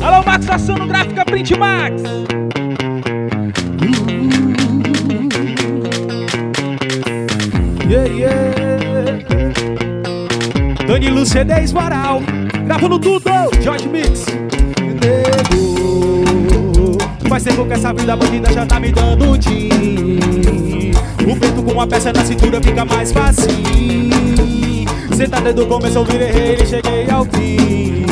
Alô, Max Assano Gráfica Print Max. Yeah, yeah. Danilo C10 Varal. Gravando tudo, Jorge Mix. Nego. Faz tempo que essa vida bandida já tá me dando din. O peito com uma peça na cintura fica mais fácil. Cê tá desde começo, eu virei rei e cheguei ao fim.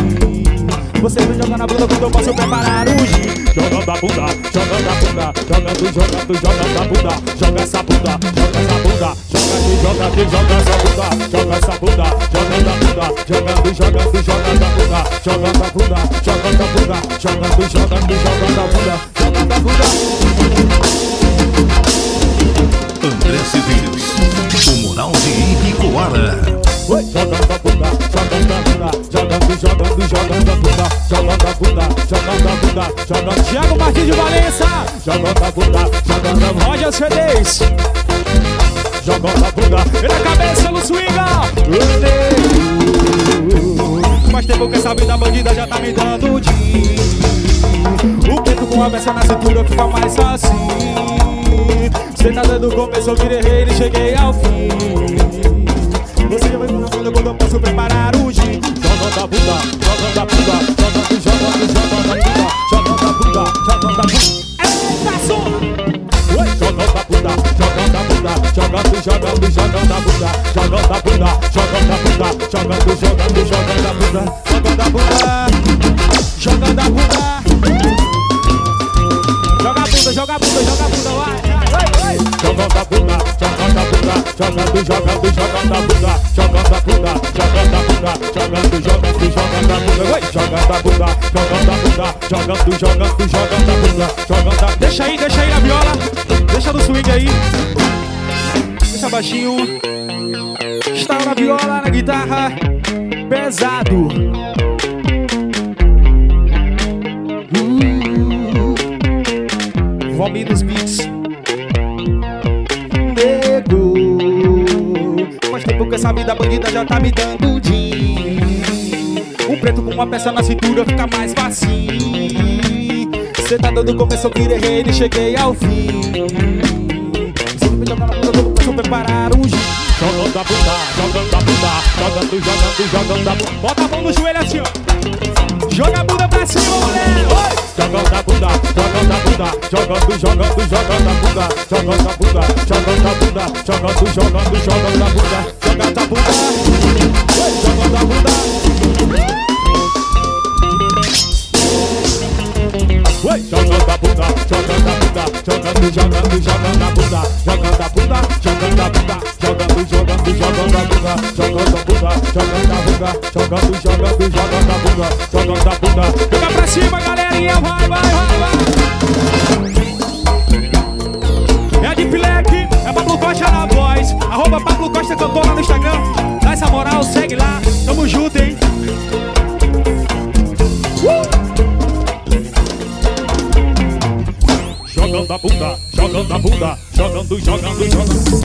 Você vem jogar na bunda quando eu posso preparar o gin. Jogando a bunda, jogando a bunda, jogando, jogando, jogando a bunda. Joga essa bunda, joga essa bunda, joga de, joga de, joga essa bunda, joga essa bunda, jogando a bunda, jogando, jogando, jogando a bunda, jogando a bunda, jogando a bunda, jogando, jogando, jogando a bunda, jogando a bunda. André Cedeiros, o moral de Ibicoara. Oi, jogando a bunda, bunda, jogando, jogando, jogando a bunda, jogando a bunda, jogando a bunda, jogando. Thiago Martins de Valença, jogando a bunda, jogando a bunda. Roger Fedez, jogando a bunda, e na cabeça no swinga. Faz tempo que essa vida bandida já tá me dando din. O peito com a peça na cintura fica mais assim. Cê tá dando começo, eu virei rei e cheguei ao fim. Você já vai a bunda quando eu posso preparar o gin. Jogando a bunda, jogando a bunda, jogando, jogando, jogando a bunda, jogando a bunda, jogando a bunda. Eita, som! Oi, jogando a bunda, jogando a bunda, jogando, jogando, jogando a bunda, jogando a bunda, jogando a bunda, jogando, jogando, jogando a bunda, jogando a bunda, jogando a bunda. Joga a bunda, joga a bunda, joga a bunda, vai, vai, vai. Jogando a bunda, jogando a bunda, jogando, jogando, jogando a bunda, jogando a bunda, jogando a bunda, jogando, jogando, jogando a bunda, vai. Jogando a bunda, jogando a bunda, jogando, jogando, jogando a bunda, jogando a Deixa aí, deixa aí na viola, deixa no swing aí. Deixa baixinho. Está na viola, na guitarra, pesado. Vomir nos beats. Essa vida bandida já tá me dando din. Um preto com uma peça na cintura fica mais fácil. Cê tá dando começo, eu virei rei e cheguei ao fim. Você me jogar na bunda, eu posso preparar um gin. Jogando a bunda, jogando a bunda, jogando, jogando, jogando a bunda. Bota a mão no joelho assim, ó. Joga a bunda pra cima, mulher! Jogando a bunda, jogando a bunda, jogando, jogando, jogando a bunda, jogando a bunda, jogando a bunda, jogando, jogando, jogando a bunda, jogando a bunda, jogando a bunda. Oi, jogando a bunda, jogando a bunda, jogando, jogando, jogando a bunda, jogando a bunda, jogando a bunda, jogando, jogando, jogando a bunda, jogando a bunda, jogando a bunda, jogando, jogando, jogando a bunda, jogando a bunda. Joga pra cima, galerinha, vai, vai, vai, vai. Instagram. Dá essa moral, segue lá, tamo junto, hein. Jogando a bunda, jogando a bunda, jogando, jogando, jogando.